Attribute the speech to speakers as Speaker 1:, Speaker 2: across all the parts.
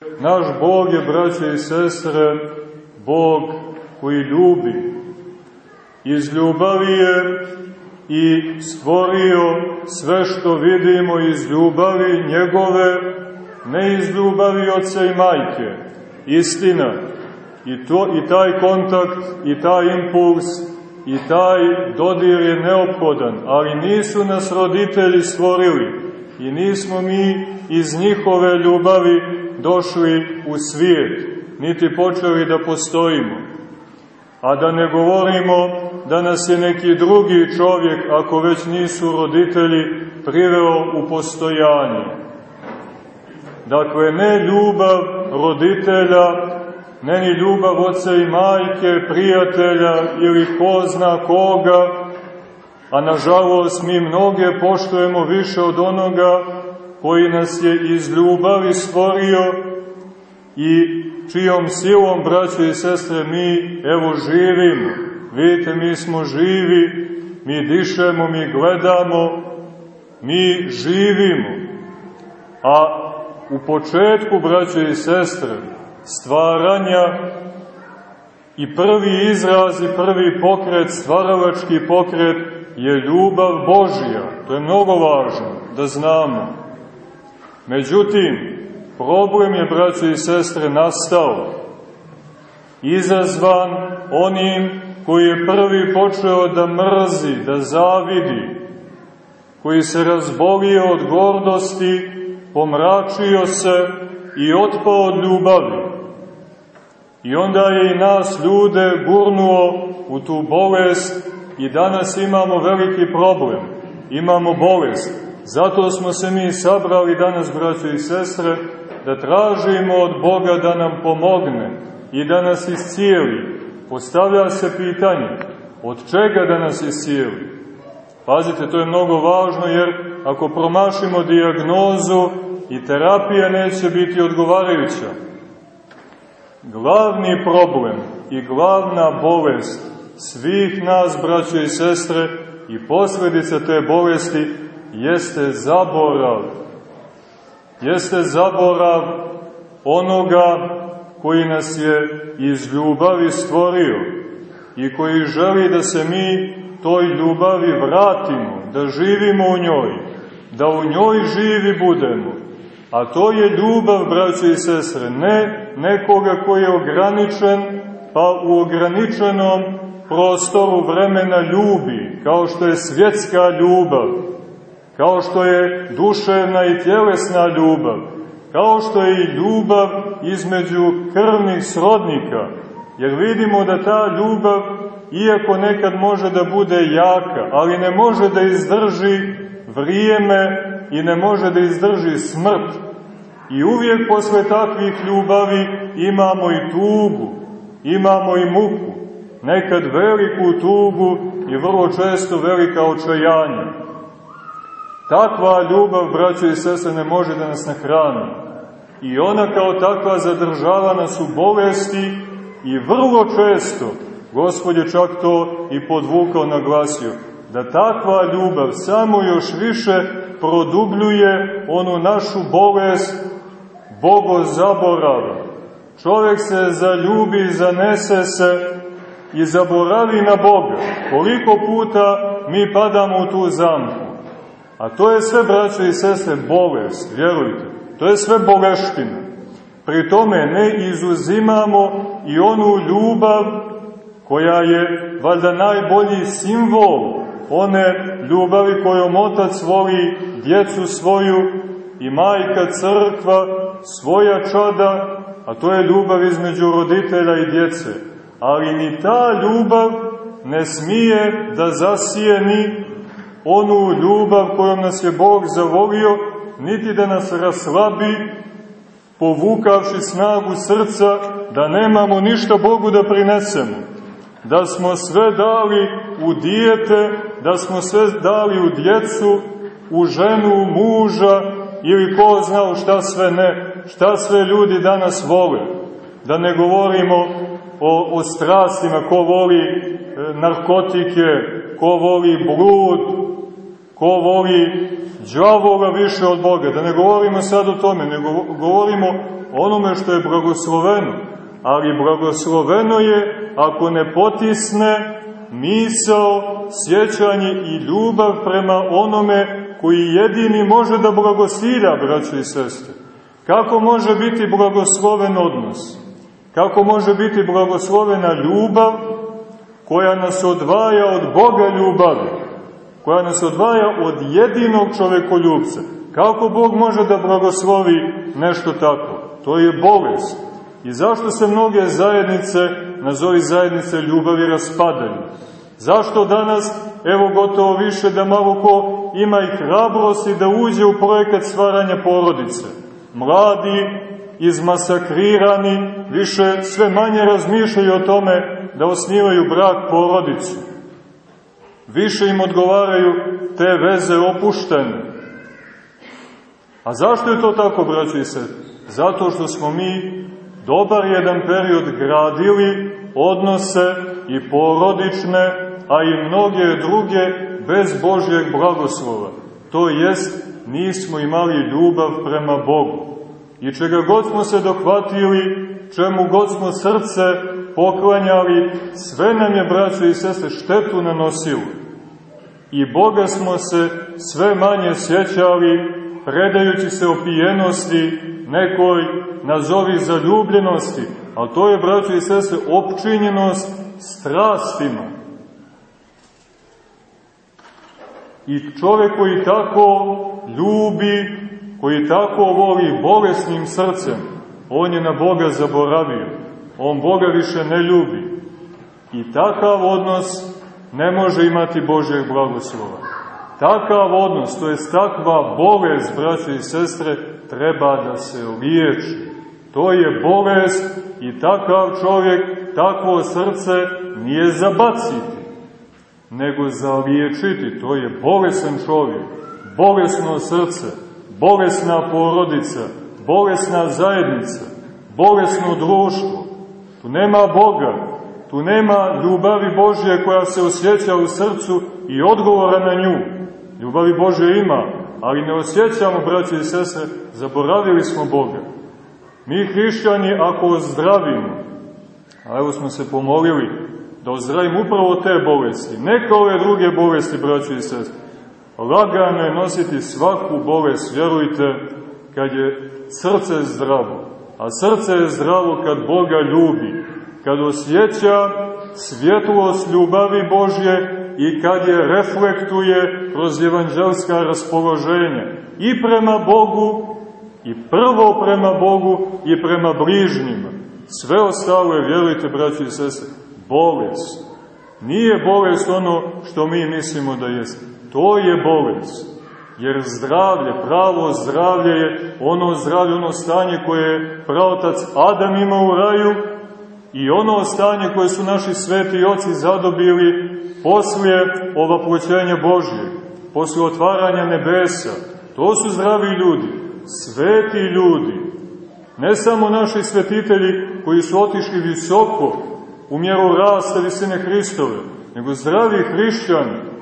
Speaker 1: Naš Bog je, braće i sestre, Bog koji ljubi. Iz ljubavi je i stvorio sve što vidimo iz ljubavi njegove, ne iz ljubavi oca i majke. Istina, i, to, i taj kontakt, i taj impuls, i taj dodir je neophodan, ali nisu nas roditelji stvorili i nismo mi iz njihove ljubavi došli u svijet, niti počeli da postojimo. A da ne govorimo da nas je neki drugi čovjek, ako već nisu roditelji, priveo u postojanje. Dakle, ne ljubav roditelja, ne ni ljubav oca i majke, prijatelja ili ko zna koga, a nažalost mi mnoge poštujemo više od onoga koji nas je iz ljubavi stvorio i čijom silom, braćo i sestre, mi evo živimo. Vidite, mi smo živi, mi dišemo, mi gledamo, mi živimo. A u početku, braćo i sestre, stvaranja i prvi izraz i prvi pokret, stvaralački pokret, je ljubav Božija. To je mnogo važno da znamo. Međutim, problem je, braćo i sestre, nastao, izazvan onim koji je prvi počeo da mrzi, da zavidi, koji se razbolio od gordosti, pomračio se i otpao od ljubavi. I onda je i nas ljude gurnuo u tu bolest i danas imamo veliki problem. Imamo bolest. Zato smo se mi sabrali danas, braćo i sestre, da tražimo od Boga da nam pomogne i da nas iscijeli. Postavlja se pitanje, od čega da nas iscijeli? Pazite, to je mnogo važno jer ako promašimo dijagnozu i terapija neće biti odgovarajuća. Glavni problem i glavna bolest svih nas, braćo i sestre, i posledica te bolesti jeste zaborav. Jeste zaborav onoga koji nas je iz ljubavi stvorio i koji želi da se mi toj ljubavi vratimo, da živimo u njoj, da u njoj živi budemo. A to je ljubav, braće i sestre, ne nekoga koji je ograničen, pa u ograničenom prostoru vremena ljubi, kao što je svjetska ljubav, kao što je duševna i tjelesna ljubav, kao što je i ljubav između krvnih srodnika, jer vidimo da ta ljubav, iako nekad može da bude jaka, ali ne može da izdrži vrijeme i ne može da izdrži smrt. I uvijek posle takvih ljubavi imamo i tugu, imamo i muku, nekad veliku tugu i vrlo često velika očajanja. Takva ljubav, braćo i sese, ne može da nas nahrani. I ona kao takva zadržava nas u bolesti i vrlo često, Gospod je čak to i podvukao naglasio, da takva ljubav samo još više produbljuje onu našu bolest Bogo zaborava. Čovjek se zaljubi, zanese se i zaboravi na Boga. Koliko puta mi padamo u tu zamku. A to je sve, braćo i sestre, bolest, vjerujte. To je sve boleština. Pri tome ne izuzimamo i onu ljubav koja je valjda najbolji simbol one ljubavi kojom otac voli djecu svoju i majka crkva svoja čada, a to je ljubav između roditelja i djece. Ali ni ta ljubav ne smije da zasijeni onu ljubav kojom nas je Bog zavolio, niti da nas raslabi, povukavši snagu srca, da nemamo ništa Bogu da prinesemo. Da smo sve dali u dijete, da smo sve dali u djecu, u ženu, u muža, ili ko znao šta sve ne, šta sve ljudi danas vole. Da ne govorimo o, o strastima, ko voli e, narkotike, ko voli blud, ko voli džavoga više od Boga. Da ne govorimo sad o tome, nego govorimo onome što je blagosloveno, ali blagosloveno je ako ne potisne misao, sjećanje i ljubav prema onome koji jedini može da blagosilja, braćo i sestre. Kako može biti blagosloven odnos? Kako može biti blagoslovena ljubav koja nas odvaja od Boga ljubavi, koja nas odvaja od jedinog čovekoljubca? Kako Bog može da blagoslovi nešto tako? To je bolest. I zašto se mnoge zajednice, nazovi zajednice ljubavi, raspadaju? Zašto danas, evo gotovo više da malo ko ima i hrabrosti da uđe u projekat stvaranja porodice? Mladi, izmasakrirani, više sve manje razmišljaju o tome da osnivaju brak porodicu. Više im odgovaraju te veze opuštene. A zašto je to tako, braći se? Zato što smo mi dobar jedan period gradili odnose i porodične, a i mnoge druge bez Božjeg blagoslova. To jest, nismo imali ljubav prema Bogu. I čega god smo se dohvatili, čemu god smo srce poklanjali, sve nam je, braćo i sestre, štetu nanosilo. I Boga smo se sve manje sjećali, predajući se opijenosti nekoj nazovi zaljubljenosti, ali to je, braćo i sestre, opčinjenost strastima. I čovek koji tako ljubi, koji tako voli bolesnim srcem, on je na Boga zaboravio. On Boga više ne ljubi. I takav odnos ne može imati Božeg blagoslova. Takav odnos, to je takva bolest, braće i sestre, treba da se liječi. To je bolest i takav čovjek, takvo srce nije zabaciti nego zaliječiti. To je bolesan čovjek, bolesno srce, bolesna porodica, bolesna zajednica, bolesno društvo. Tu nema Boga, tu nema ljubavi Božje koja se osjeća u srcu i odgovora na nju. Ljubavi Božje ima, ali ne osjećamo, braće i sestre, zaboravili smo Boga. Mi hrišćani, ako ozdravimo, a evo smo se pomolili, da ozdravim upravo te bolesti. Neka ove druge bolesti, braći i sestri. Lagano je nositi svaku bolest, vjerujte, kad je srce zdravo. A srce je zdravo kad Boga ljubi, kad osjeća svjetlost ljubavi Božje i kad je reflektuje kroz evanđelska raspoloženja i prema Bogu, i prvo prema Bogu i prema bližnjima. Sve ostalo je, vjerujte, braći i sestre, bolest. Nije bolest ono što mi mislimo da jeste. To je bolest. Jer zdravlje, pravo zdravlje je ono zdravlje, ono stanje koje je pravotac Adam ima u raju i ono stanje koje su naši sveti oci zadobili poslije ovaploćenja Božje, poslije otvaranja nebesa. To su zdravi ljudi, sveti ljudi. Ne samo naši svetitelji koji su otišli visoko u mjeru rasta visine Hristove, nego zdravi hrišćani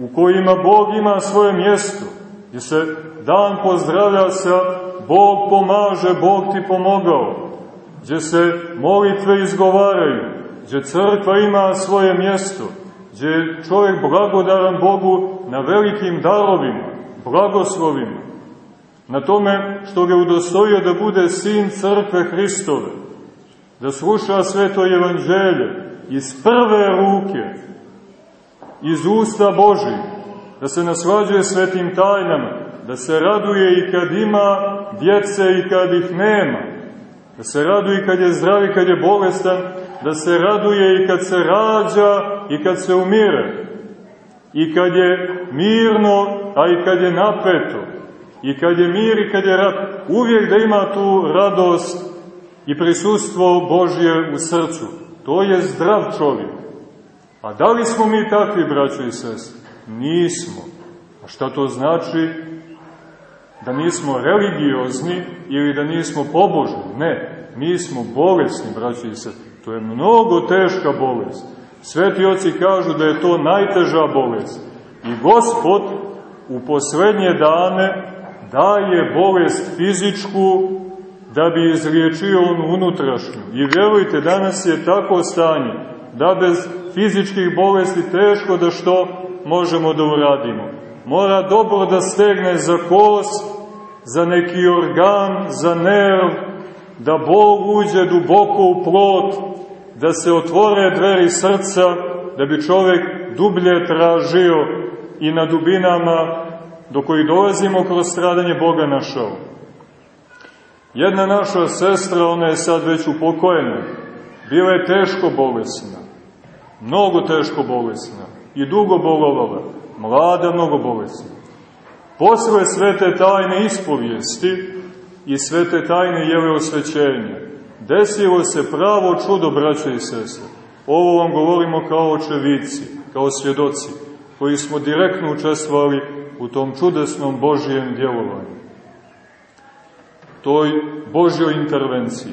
Speaker 1: u kojima Bog ima svoje mjesto, gdje se dan pozdravlja sa Bog pomaže, Bog ti pomogao, gdje se molitve izgovaraju, gdje crkva ima svoje mjesto, gdje je čovjek blagodaran Bogu na velikim darovima, blagoslovima, na tome što ga udostojio da bude sin crkve Hristove, da sluša sveto evanđelje iz prve ruke, iz usta Boži, da se naslađuje svetim tajnama, da se raduje i kad ima djece i kad ih nema, da se raduje i kad je zdrav i kad je bolestan, da se raduje i kad se rađa i kad se umire, i kad je mirno, a i kad je napeto, i kad je mir i kad je rad, uvijek da ima tu radost i prisustvo Božje u srcu. To je zdrav čovjek. A da li smo mi takvi, braćo i sest? Nismo. A šta to znači? Da nismo religiozni ili da nismo pobožni? Ne. Mi smo bolesni, braćo i sest. To je mnogo teška bolest. Sveti oci kažu da je to najteža bolest. I Gospod u poslednje dane daje bolest fizičku da bi izliječio onu unutrašnju. I vjerujte, danas je tako stanje, da bez fizičkih bolesti teško da što možemo da uradimo. Mora dobro da stegne za kos, za neki organ, za nerv, da Bog uđe duboko u plot, da se otvore dveri srca, da bi čovek dublje tražio i na dubinama do kojih dolazimo kroz stradanje Boga našao. Jedna naša sestra, ona je sad već upokojena, bila je teško bolesna, mnogo teško bolesna i dugo bolovala, mlada, mnogo bolesna. Posle svete tajne ispovijesti i svete tajne jele osvećenja, desilo se pravo čudo, braće i sestre. Ovo vam govorimo kao očevici, kao svjedoci, koji smo direktno učestvovali u tom čudesnom Božijem djelovanju, toj Božjoj intervenciji.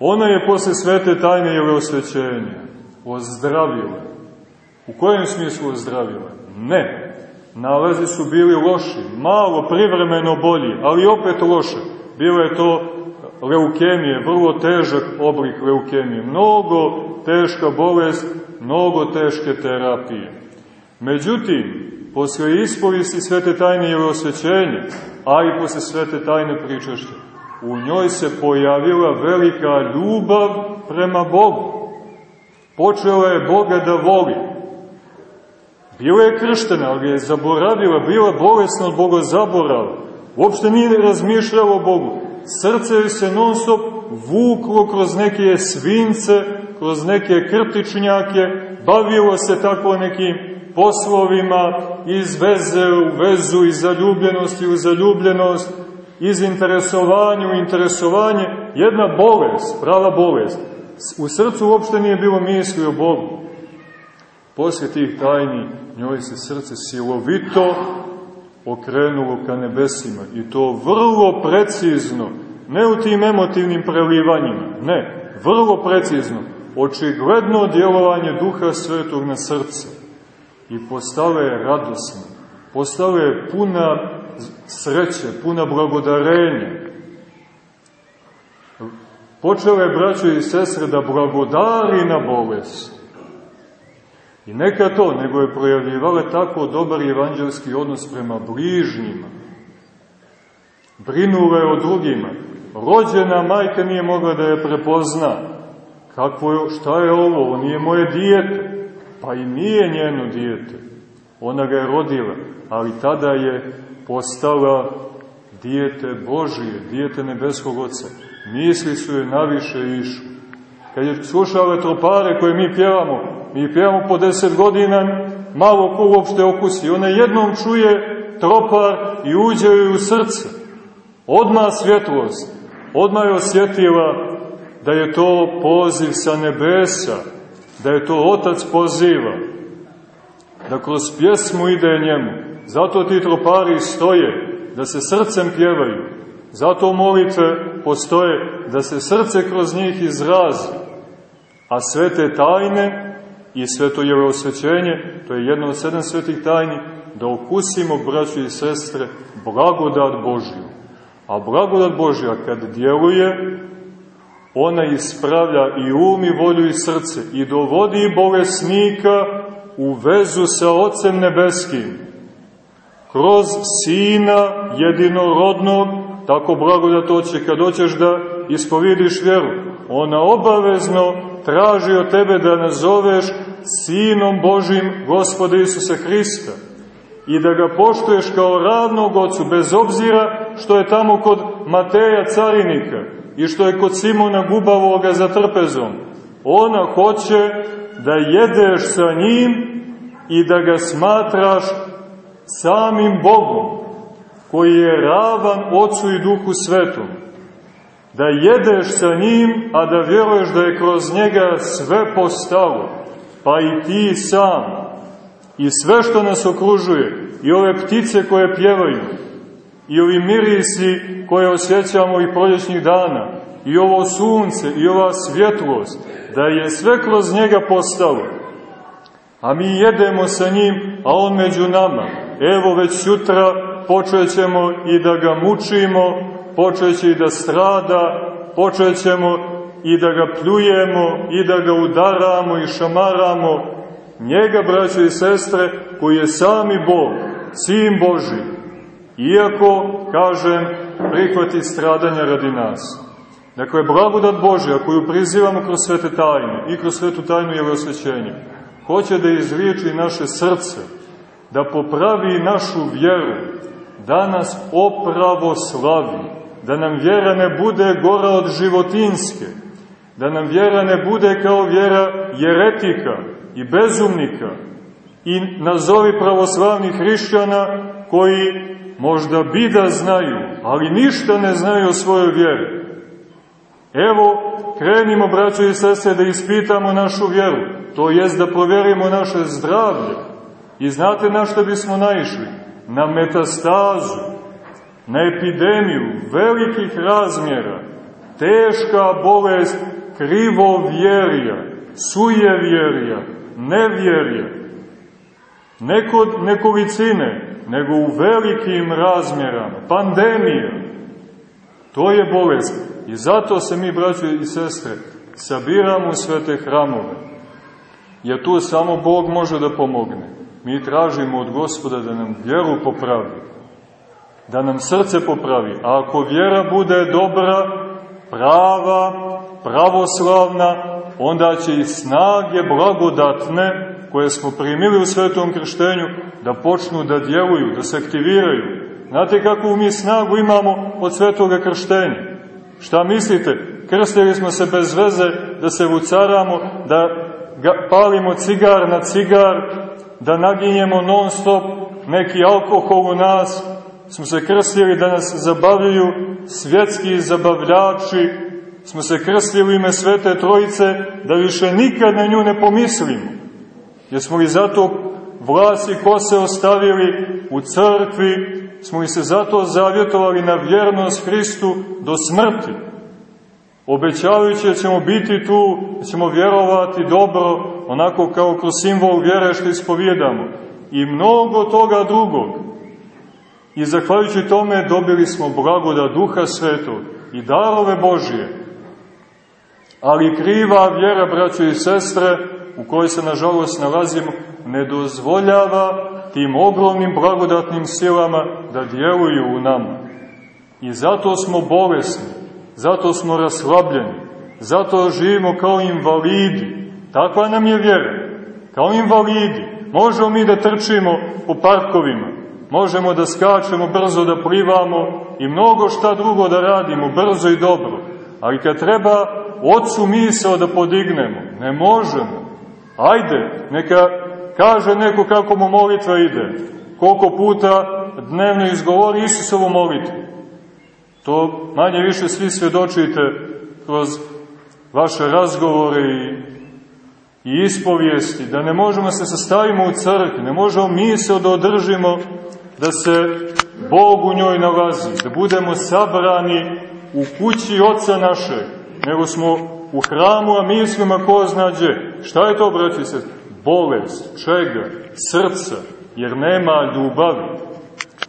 Speaker 1: Ona je posle svete tajne jele osvećenja ozdravila. U kojem smislu ozdravila? Ne. Nalazi su bili loši, malo privremeno bolji, ali opet loše. Bilo je to leukemije, vrlo težak oblik leukemije, mnogo teška bolest, mnogo teške terapije. Međutim, posle ispovisi svete tajne i osvećenja, a i posle svete tajne pričašće, u njoj se pojavila velika ljubav prema Bogu. Počela je Boga da voli. Bila je krštena, ali je zaboravila, bila bolesna od Boga zaborava. Uopšte nije razmišljala o Bogu. Srce joj se non stop vuklo kroz neke svince, kroz neke krtičnjake, bavilo se tako nekim poslovima iz veze u vezu, iz zaljubljenosti u zaljubljenost, iz interesovanja u interesovanje, jedna bolest, prava bolest. U srcu uopšte nije bilo misli o Bogu. Posle tih tajni njoj se srce silovito okrenulo ka nebesima i to vrlo precizno, ne u tim emotivnim prelivanjima, ne, vrlo precizno, očigledno djelovanje Duha Svetog na srce i postale je radosna, postale je puna sreće, puna blagodarenja. Počele je, braćo i sestre, da blagodari na bolest. I neka to, nego je projavljivala tako dobar evanđelski odnos prema bližnjima. Brinula je o drugima. Rođena majka nije mogla da je prepozna. Kako je, šta je ovo? Ovo nije moje dijete. Pa i nije njeno dijete. Ona ga je rodila, ali tada je postala dijete Božije, dijete nebeskog oca. Misli su je naviše išli. Kad je slušala tropare koje mi pjevamo, mi pjevamo po deset godina, malo ko uopšte okusi. Ona jednom čuje tropar i uđe joj u srce. Odma svjetlost. Odma je osjetila da je to poziv sa nebesa, da je to Otac poziva, da kroz pjesmu ide njemu. Zato ti tropari stoje, da se srcem pjevaju. Zato molitve postoje, da se srce kroz njih izrazi. A svete tajne i sveto osvećenje, to je jedno od sedam svetih tajni, da okusimo, braćo i sestre, blagodat Božju. A blagodat Božja kad djeluje, ona ispravlja i um i volju i srce i dovodi bolesnika u vezu sa Otcem Nebeskim. Kroz Sina jedinorodnog, tako blagodat oće, kad hoćeš da ispovidiš vjeru, ona obavezno traži od tebe da nazoveš Sinom Božim Gospoda Isusa Hrista i da ga poštuješ kao ravnog ocu, bez obzira što je tamo kod Mateja Carinika i što je kod Simona Gubavoga za trpezom. Ona hoće da jedeš sa njim i da ga smatraš samim Bogom, koji je ravan Ocu i Duhu Svetom. Da jedeš sa njim, a da vjeruješ da je kroz njega sve postalo, pa i ti sam, i sve što nas okružuje, i ove ptice koje pjevaju, i ovi mirisi koje osjećamo i proljećnih dana, i ovo sunce, i ova svjetlost, da je sve kroz njega postalo. A mi jedemo sa njim, a on među nama. Evo već sutra počećemo i da ga mučimo počeće i da strada, počećemo i da ga pljujemo, i da ga udaramo i šamaramo, njega, braćo i sestre, koji je sami Bog, Sin Boži, iako, kažem, prihvati stradanja radi nas. Dakle, blagodat Božja koju prizivamo kroz svete tajne i kroz svetu tajnu ili osvećenje, hoće da izriječi naše srce, da popravi našu vjeru, da nas opravo slavi, da nam vjera ne bude gora od životinske, da nam vjera ne bude kao vjera jeretika i bezumnika i nazovi pravoslavnih hrišćana koji možda bi da znaju, ali ništa ne znaju o svojoj vjeri. Evo, krenimo, braćo i sese, da ispitamo našu vjeru, to jest da provjerimo naše zdravlje. I znate na što bismo naišli? Na metastazu, na epidemiju velikih razmjera, teška bolest krivovjerija, sujevjerija, nevjerija, ne kod nekolicine, nego u velikim razmjerama, pandemija. To je bolest. I zato se mi, braći i sestre, sabiramo u svete hramove. Jer tu samo Bog može da pomogne. Mi tražimo od gospoda da nam vjeru popravi, da nam srce popravi. A ako vjera bude dobra, prava, pravoslavna, onda će i snage blagodatne, koje smo primili u svetom krštenju, da počnu da djeluju, da se aktiviraju. Znate kakvu mi snagu imamo od svetoga krštenja? Šta mislite? Krstili smo se bez veze da se vucaramo, da ga, palimo cigar na cigar, da naginjemo non stop neki alkohol u nas, smo se krstili da nas zabavljaju svjetski zabavljači, smo se krstili ime Svete Trojice da više nikad na nju ne pomislimo. Jer smo li zato vlas i kose ostavili u crkvi, smo li se zato zavjetovali na vjernost Hristu do smrti, obećavajući da ćemo biti tu, da ćemo vjerovati dobro, onako kao kroz simbol vjere što ispovjedamo, i mnogo toga drugog. I zahvaljujući tome dobili smo blagoda Duha Svetog i darove Božije. Ali kriva vjera, braćo i sestre, u kojoj se nažalost nalazimo, ne dozvoljava tim ogromnim blagodatnim silama da djeluju u nama. I zato smo bolesni, zato smo raslabljeni, zato živimo kao invalidi. Takva nam je vjera, kao invalidi. Možemo mi da trčimo po parkovima, možemo da skačemo, brzo da plivamo i mnogo šta drugo da radimo, brzo i dobro. Ali kad treba ocu misao da podignemo, ne možemo. Ajde, neka kaže neko kako mu molitva ide, koliko puta dnevno izgovori Isusovu molitvu. To manje više svi svjedočite kroz vaše razgovore i, i ispovijesti, da ne možemo se sastavimo u crkvi, ne možemo misao da održimo da se Bog u njoj nalazi, da budemo sabrani u kući Oca naše, nego smo u hramu, a mislimo ko zna gdje. Šta je to, braći se? Bolest, čega? Srca, jer nema ljubavi.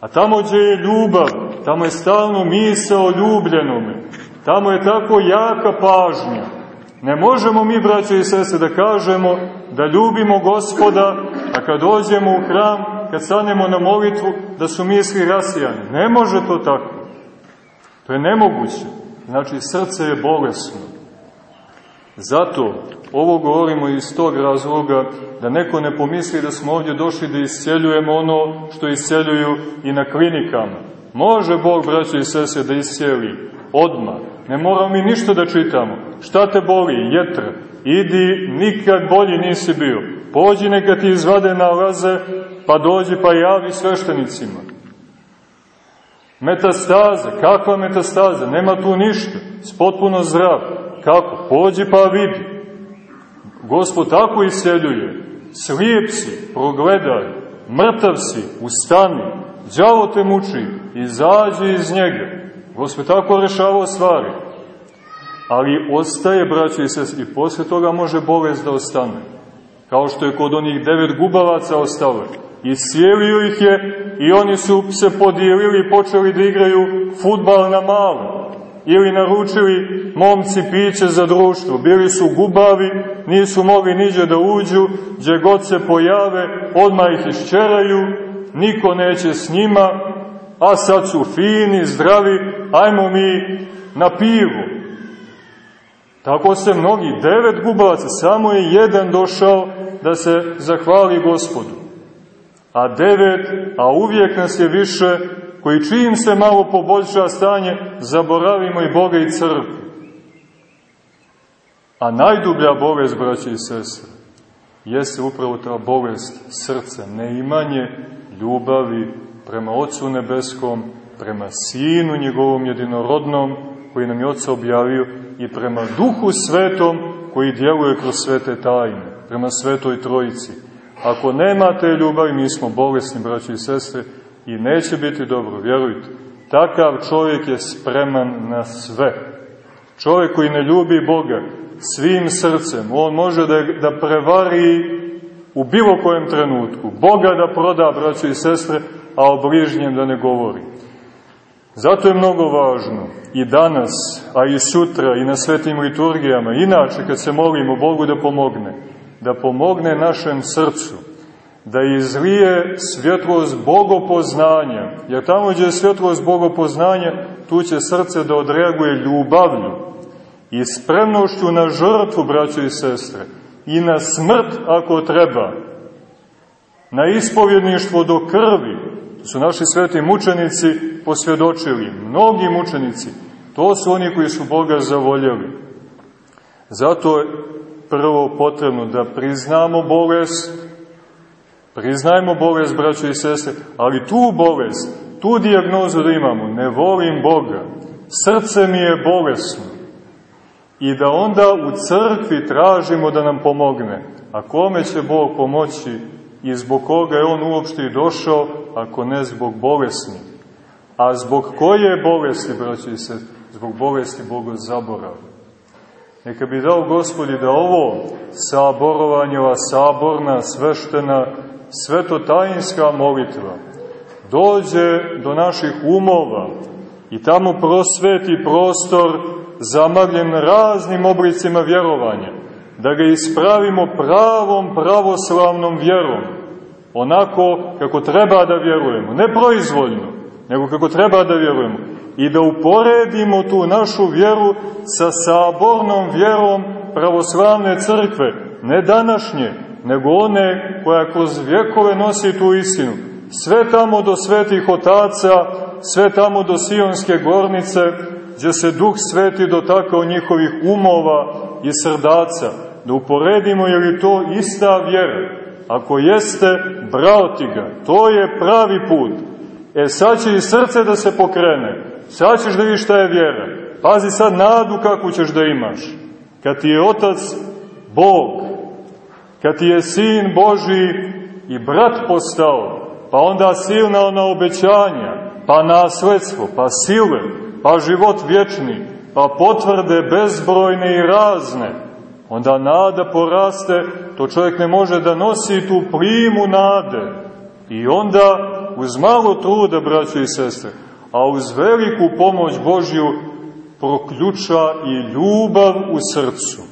Speaker 1: A tamo gdje je ljubav, tamo je stalno misa o ljubljenome. Tamo je tako jaka pažnja. Ne možemo mi, braće i sese, da kažemo da ljubimo gospoda, a kad dođemo u hram, kad stanemo na molitvu, da su misli rasijane. Ne može to tako. To je nemoguće. Znači, srce je bolesno. Zato ovo govorimo iz tog razloga da neko ne pomisli da smo ovdje došli da isceljujemo ono što isceljuju i na klinikama. Može Bog, braće i sese, da iscijeli odmah. Ne moramo mi ništa da čitamo. Šta te boli? Jetra. Idi, nikad bolji nisi bio. Pođi neka ti izvade nalaze, pa dođi pa javi sveštenicima. Metastaza, kakva metastaza? Nema tu ništa. Spotpuno zdrav. Kako? Pođi pa vidi. Gospod tako isjeljuje. Slijep si, progledaj. Mrtav si, ustani. Đavo te muči, izađi iz njega. Gospod tako rešavao stvari. Ali ostaje, braćo i sest, i posle toga može bolest da ostane. Kao što je kod onih devet gubavaca ostalo. Iscijelio ih je i oni su se podijelili i počeli da igraju futbal na malo. Ili naručili momci piće za društvo. Bili su gubavi, nisu mogli niđe da uđu, gdje god se pojave, odmah ih išćeraju, niko neće s njima, a sad su fini, zdravi, ajmo mi na pivu. Tako se mnogi, devet gubavaca, samo je jedan došao da se zahvali gospodu. A devet, a uvijek nas je više, koji čim se malo poboljša stanje, zaboravimo i Boga i crkvu. A najdublja bolest, braće i sestre, jeste upravo ta bolest srca, neimanje ljubavi prema Otcu Nebeskom, prema Sinu njegovom jedinorodnom, koji nam je Otca objavio, i prema Duhu Svetom, koji djeluje kroz svete tajne, prema Svetoj Trojici. Ako nemate ljubavi, mi smo bolesni, braći i sestre, i neće biti dobro, vjerujte. Takav čovjek je spreman na sve. Čovjek koji ne ljubi Boga svim srcem, on može da, da prevari u bilo kojem trenutku. Boga da proda, braći i sestre, a o bližnjem da ne govori. Zato je mnogo važno i danas, a i sutra, i na svetim liturgijama, inače kad se molimo Bogu da pomogne, da pomogne našem srcu, da izlije svjetlost bogopoznanja, jer tamo gdje je svjetlost bogopoznanja, tu će srce da odreaguje ljubavlju i spremnošću na žrtvu, braćo i sestre, i na smrt ako treba, na ispovjedništvo do krvi, su naši sveti mučenici posvjedočili, mnogi mučenici, to su oni koji su Boga zavoljeli. Zato je prvo potrebno da priznamo bolest, priznajmo bolest, braćo i sestre, ali tu bolest, tu dijagnozu da imamo, ne volim Boga, srce mi je bolesno, i da onda u crkvi tražimo da nam pomogne. A kome će Bog pomoći i zbog koga je on uopšte i došao, ako ne zbog bolesni. A zbog koje bolesti, braći i se, zbog bolesti Boga zaborava. Neka bi dao gospodi da ovo saborovanje, ova saborna, sveštena, svetotajinska molitva dođe do naših umova i tamo prosveti prostor zamagljen raznim oblicima vjerovanja, da ga ispravimo pravom pravoslavnom vjerom, onako kako treba da vjerujemo, ne proizvoljno, nego kako treba da vjerujemo, i da uporedimo tu našu vjeru sa sabornom vjerom pravoslavne crkve, ne današnje, nego one koja kroz vjekove nosi tu istinu. Sve tamo do svetih otaca, sve tamo do Sionske gornice, gdje se Duh Sveti dotakao njihovih umova i srdaca, da uporedimo je li to ista vjera. Ako jeste, brao ti ga, to je pravi put. E sad će i srce da se pokrene, sad ćeš da vidiš šta je vjera. Pazi sad nadu kakvu ćeš da imaš. Kad ti je Otac Bog, kad ti je Sin Boži i brat postao, pa onda silna ona obećanja, pa nasledstvo, pa sile, pa život vječni, pa potvrde bezbrojne i razne, onda nada poraste, to čovjek ne može da nosi tu primu nade. I onda, uz malo truda, braćo i sestre, a uz veliku pomoć Božju, proključa i ljubav u srcu.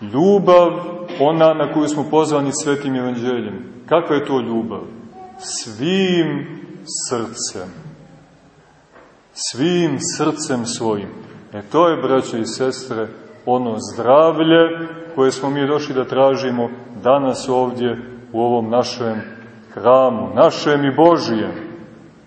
Speaker 1: Ljubav, ona na koju smo pozvani svetim evanđeljem. Kakva je to ljubav? Svim srcem svim srcem svojim. E to je, braćo i sestre, ono zdravlje koje smo mi došli da tražimo danas ovdje u ovom našem hramu, našem i Božijem.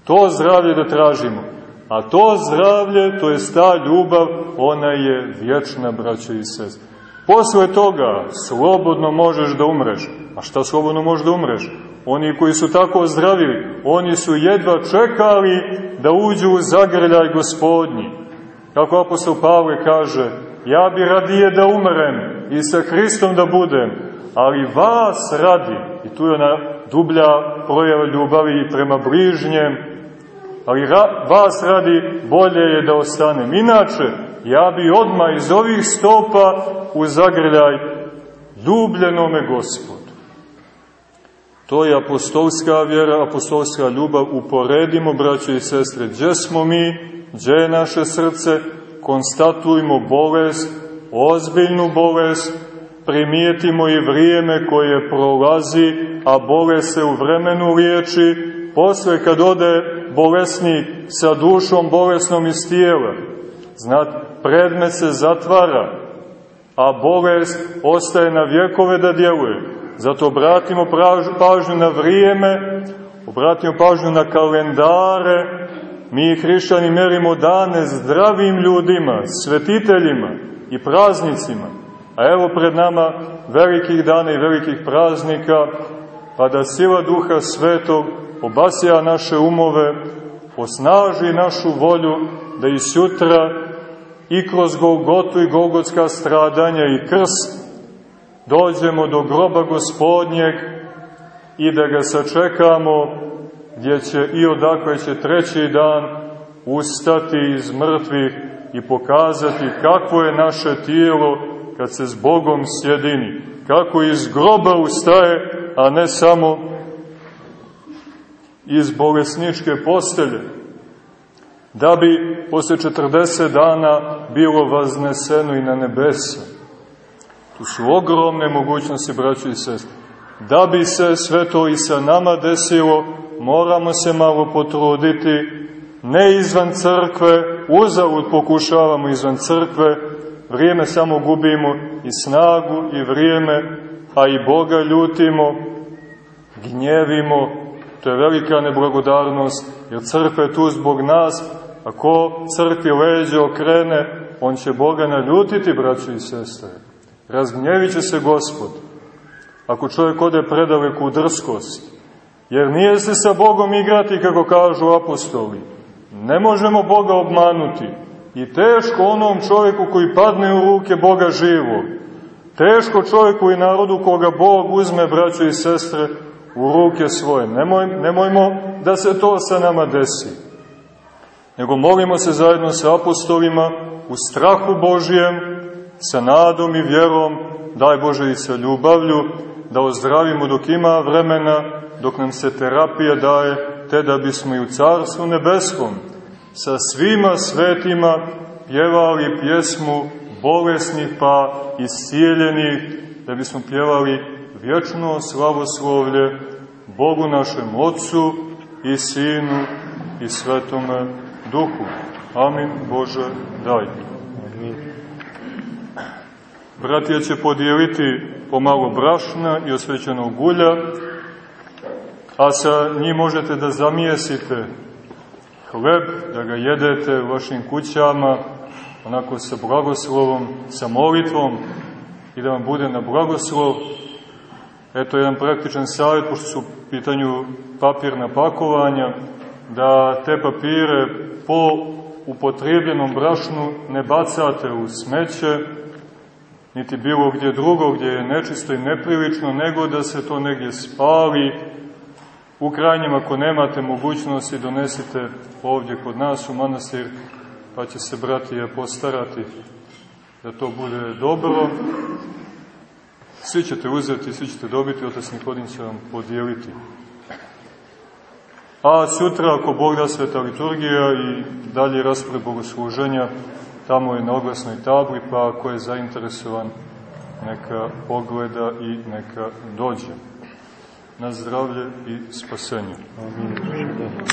Speaker 1: To zdravlje da tražimo. A to zdravlje, to je ta ljubav, ona je vječna, braćo i sestre. Posle toga slobodno možeš da umreš. A šta slobodno možeš da umreš? Oni koji su tako ozdravili, oni su jedva čekali da uđu u zagrljaj gospodnji. Kako apostol Pavle kaže, ja bi radije da umrem i sa Hristom da budem, ali vas radi, i tu je ona dublja projava ljubavi prema bližnjem, ali ra, vas radi bolje je da ostanem. Inače, ja bi odmah iz ovih stopa u zagrljaj ljubljenome gospodu. To je apostolska vjera, apostolska ljubav. Uporedimo, braćo i sestre, gdje smo mi, gdje je naše srce, konstatujmo bolest, ozbiljnu bolest, primijetimo i vrijeme koje prolazi, a bolest se u vremenu liječi, posle kad ode bolesnik sa dušom bolesnom iz tijela, znat, predmet se zatvara, a bolest ostaje na vjekove da djeluje. Zato obratimo pažnju na vrijeme, obratimo pažnju na kalendare, mi hrišćani merimo dane zdravim ljudima, svetiteljima i praznicima. A evo pred nama velikih dana i velikih praznika, pa da sila Duha Svetog obasija naše umove, osnaži našu volju da i sutra i kroz Golgotu i Golgotska stradanja i krst dođemo do groba gospodnjeg i da ga sačekamo gdje će i odakle će treći dan ustati iz mrtvih i pokazati kakvo je naše tijelo kad se s Bogom sjedini, kako iz groba ustaje, a ne samo iz bolesničke postelje, da bi posle 40 dana bilo vazneseno i na nebesa. Tu su ogromne mogućnosti, braći i sestri. Da bi se sve to i sa nama desilo, moramo se malo potruditi, ne izvan crkve, uzavut pokušavamo izvan crkve, vrijeme samo gubimo i snagu i vrijeme, a i Boga ljutimo, gnjevimo, to je velika neblagodarnost, jer crkva je tu zbog nas, ako crkvi leđe okrene, on će Boga naljutiti, braći i sestre. Razgnjevit će se Gospod. Ako čovjek ode predaleku u drskost, jer nije se sa Bogom igrati, kako kažu apostoli. Ne možemo Boga obmanuti. I teško onom čovjeku koji padne u ruke Boga živog. Teško čovjeku i narodu koga Bog uzme, braćo i sestre, u ruke svoje. Nemoj, nemojmo da se to sa nama desi. Nego molimo se zajedno sa apostolima u strahu Božijem, sa nadom i vjerom, daj Bože i sa ljubavlju, da ozdravimo dok ima vremena, dok nam se terapija daje, te da bismo i u Carstvu Nebeskom sa svima svetima pjevali pjesmu bolesnih pa iscijeljenih, da bismo pjevali vječno slavoslovlje Bogu našem Otcu i Sinu i Svetome Duhu. Amin Bože daj. Bratija će podijeliti pomalo brašna i osvećenog ulja, a sa njim možete da zamijesite hleb, da ga jedete u vašim kućama, onako sa blagoslovom, sa molitvom i da vam bude na blagoslov. Eto jedan praktičan savjet, pošto su u pitanju papirna pakovanja, da te papire po upotrebljenom brašnu ne bacate u smeće, niti bilo gdje drugo gdje je nečisto i neprilično, nego da se to negdje spali, U krajnjem, ako nemate mogućnosti, donesite ovdje kod nas u manastir, pa će se bratije postarati da to bude dobro. Svi ćete uzeti, svi ćete dobiti, otac Nikodin će vam podijeliti. A sutra, ako Bog da sveta liturgija i dalje raspred bogosluženja, tamo je na oglasnoj tabli, pa ako je zainteresovan, neka pogleda i neka dođe zdravlje i spasenje. Amin.